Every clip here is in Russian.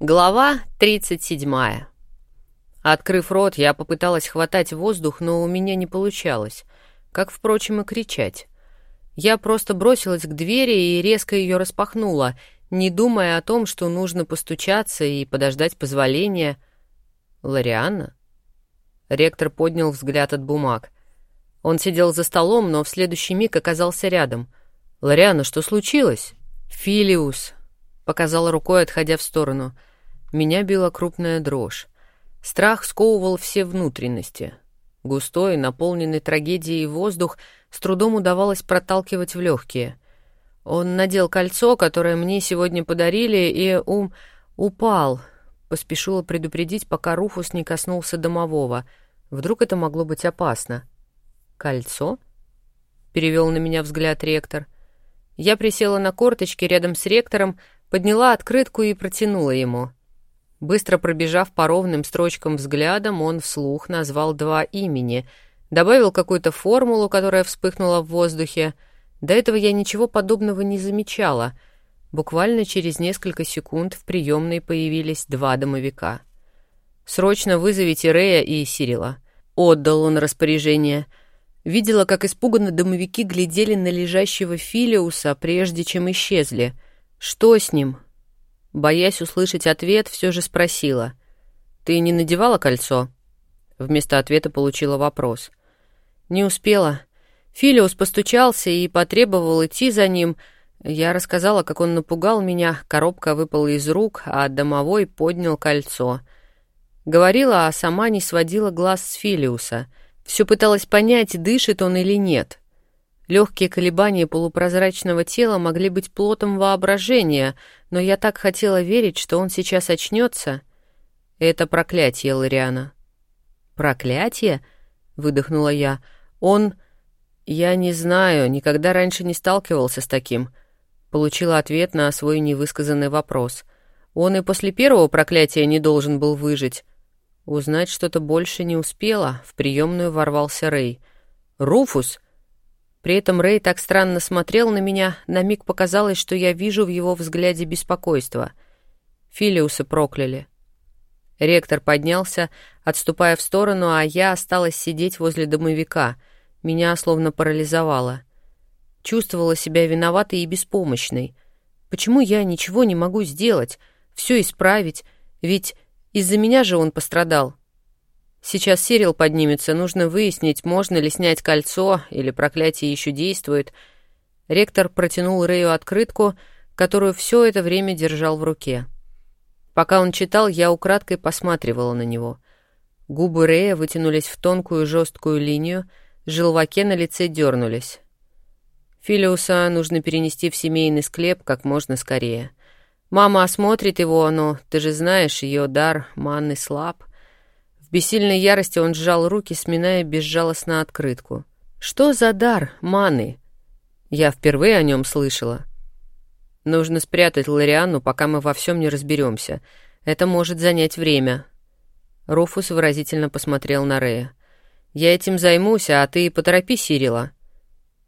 Глава 37. Открыв рот, я попыталась хватать воздух, но у меня не получалось, как, впрочем, и кричать. Я просто бросилась к двери и резко ее распахнула, не думая о том, что нужно постучаться и подождать позволения. «Лорианна?» Ректор поднял взгляд от бумаг. Он сидел за столом, но в следующий миг оказался рядом. «Лорианна, что случилось?» «Филиус», — показала рукой, отходя в сторону — меня била крупная дрожь. Страх сковывал все внутренности. Густой, наполненный трагедией воздух с трудом удавалось проталкивать в легкие. Он надел кольцо, которое мне сегодня подарили, и ум упал. Поспешила предупредить, пока Руфус не коснулся домового. Вдруг это могло быть опасно. «Кольцо?» — перевел на меня взгляд ректор. Я присела на корточки рядом с ректором, подняла открытку и протянула ему — Быстро пробежав по ровным строчкам взглядом, он вслух назвал два имени, добавил какую-то формулу, которая вспыхнула в воздухе. До этого я ничего подобного не замечала. Буквально через несколько секунд в приемной появились два домовика. «Срочно вызовите Рея и Сирила». Отдал он распоряжение. Видела, как испуганно домовики глядели на лежащего Филиуса, прежде чем исчезли. «Что с ним?» Боясь услышать ответ, все же спросила. «Ты не надевала кольцо?» Вместо ответа получила вопрос. «Не успела. Филиус постучался и потребовал идти за ним. Я рассказала, как он напугал меня, коробка выпала из рук, а домовой поднял кольцо. Говорила, а сама не сводила глаз с Филиуса. Все пыталась понять, дышит он или нет. Легкие колебания полупрозрачного тела могли быть плотом воображения, но я так хотела верить, что он сейчас очнется. Это проклятие, Лориана. Проклятие? выдохнула я. Он... Я не знаю, никогда раньше не сталкивался с таким. Получила ответ на свой невысказанный вопрос. Он и после первого проклятия не должен был выжить. Узнать что-то больше не успела. В приемную ворвался Рэй. «Руфус!» При этом Рэй так странно смотрел на меня, на миг показалось, что я вижу в его взгляде беспокойство. Филиуса прокляли. Ректор поднялся, отступая в сторону, а я осталась сидеть возле домовика. Меня словно парализовало. Чувствовала себя виноватой и беспомощной. Почему я ничего не могу сделать, все исправить? Ведь из-за меня же он пострадал. Сейчас Сирил поднимется, нужно выяснить, можно ли снять кольцо, или проклятие еще действует. Ректор протянул Рэю открытку, которую все это время держал в руке. Пока он читал, я украдкой посматривала на него. Губы Рэя вытянулись в тонкую жесткую линию, желваки на лице дернулись. Филиуса нужно перенести в семейный склеп как можно скорее. Мама осмотрит его, но ты же знаешь, ее дар манны слаб. В бессильной ярости он сжал руки, сминая безжалостно открытку. «Что за дар, маны?» Я впервые о нем слышала. Нужно спрятать Лорианну, пока мы во всем не разберемся. Это может занять время. Руфус выразительно посмотрел на Рея. «Я этим займусь, а ты поторопи Сирила».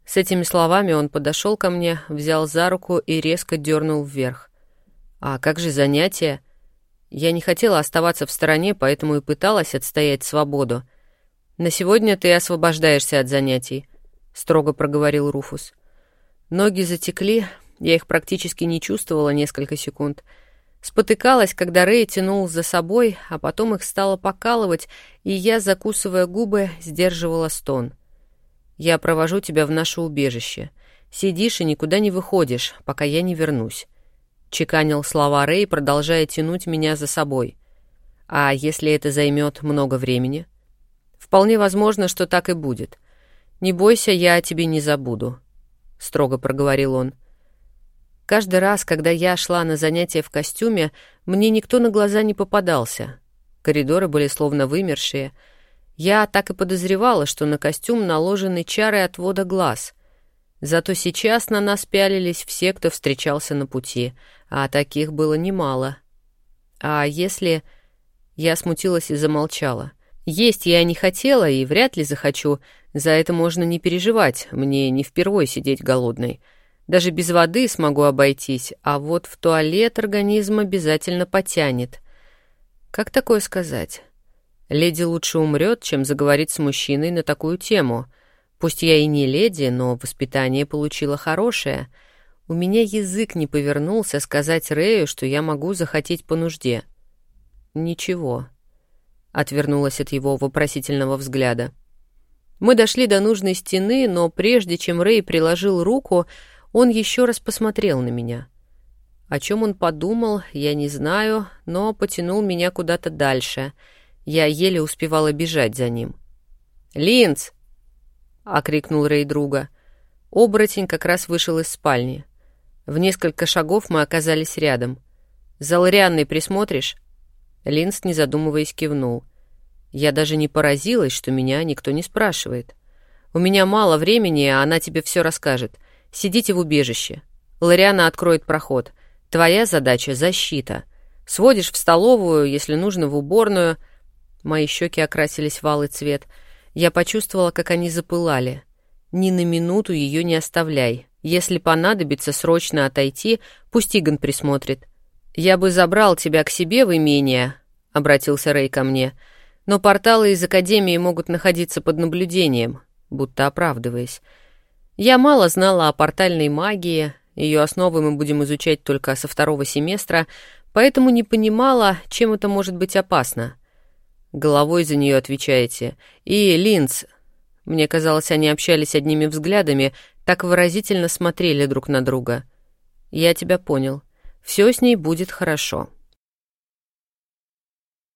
С этими словами он подошел ко мне, взял за руку и резко дернул вверх. «А как же занятия?» Я не хотела оставаться в стороне, поэтому и пыталась отстоять свободу. «На сегодня ты освобождаешься от занятий», — строго проговорил Руфус. Ноги затекли, я их практически не чувствовала несколько секунд. Спотыкалась, когда Рэй тянул за собой, а потом их стало покалывать, и я, закусывая губы, сдерживала стон. «Я провожу тебя в наше убежище. Сидишь и никуда не выходишь, пока я не вернусь чеканил слова Рэй, продолжая тянуть меня за собой. А если это займет много времени? Вполне возможно, что так и будет. Не бойся, я о тебе не забуду, строго проговорил он. Каждый раз, когда я шла на занятия в костюме, мне никто на глаза не попадался. Коридоры были словно вымершие. Я так и подозревала, что на костюм наложены чары отвода глаз — Зато сейчас на нас пялились все, кто встречался на пути, а таких было немало. А если... Я смутилась и замолчала. Есть я не хотела и вряд ли захочу, за это можно не переживать, мне не впервой сидеть голодной. Даже без воды смогу обойтись, а вот в туалет организм обязательно потянет. Как такое сказать? Леди лучше умрет, чем заговорить с мужчиной на такую тему. Пусть я и не леди, но воспитание получила хорошее. У меня язык не повернулся сказать Рэю, что я могу захотеть по нужде. Ничего. Отвернулась от его вопросительного взгляда. Мы дошли до нужной стены, но прежде чем Рэй приложил руку, он еще раз посмотрел на меня. О чем он подумал, я не знаю, но потянул меня куда-то дальше. Я еле успевала бежать за ним. «Линц!» — окрикнул Рэй друга. Оборотень как раз вышел из спальни. В несколько шагов мы оказались рядом. «За Лорианной присмотришь?» Линц, не задумываясь, кивнул. Я даже не поразилась, что меня никто не спрашивает. У меня мало времени, а она тебе все расскажет. Сидите в убежище. Лориана откроет проход. Твоя задача — защита. Сводишь в столовую, если нужно, в уборную. Мои щеки окрасились в алый цвет. Я почувствовала, как они запылали. Ни на минуту ее не оставляй. Если понадобится срочно отойти, пусть Игон присмотрит. «Я бы забрал тебя к себе в имение», — обратился Рэй ко мне, — но порталы из Академии могут находиться под наблюдением, будто оправдываясь. Я мало знала о портальной магии, ее основы мы будем изучать только со второго семестра, поэтому не понимала, чем это может быть опасно. Головой за нее отвечаете. И, Линц, мне казалось, они общались одними взглядами, так выразительно смотрели друг на друга. Я тебя понял. Все с ней будет хорошо.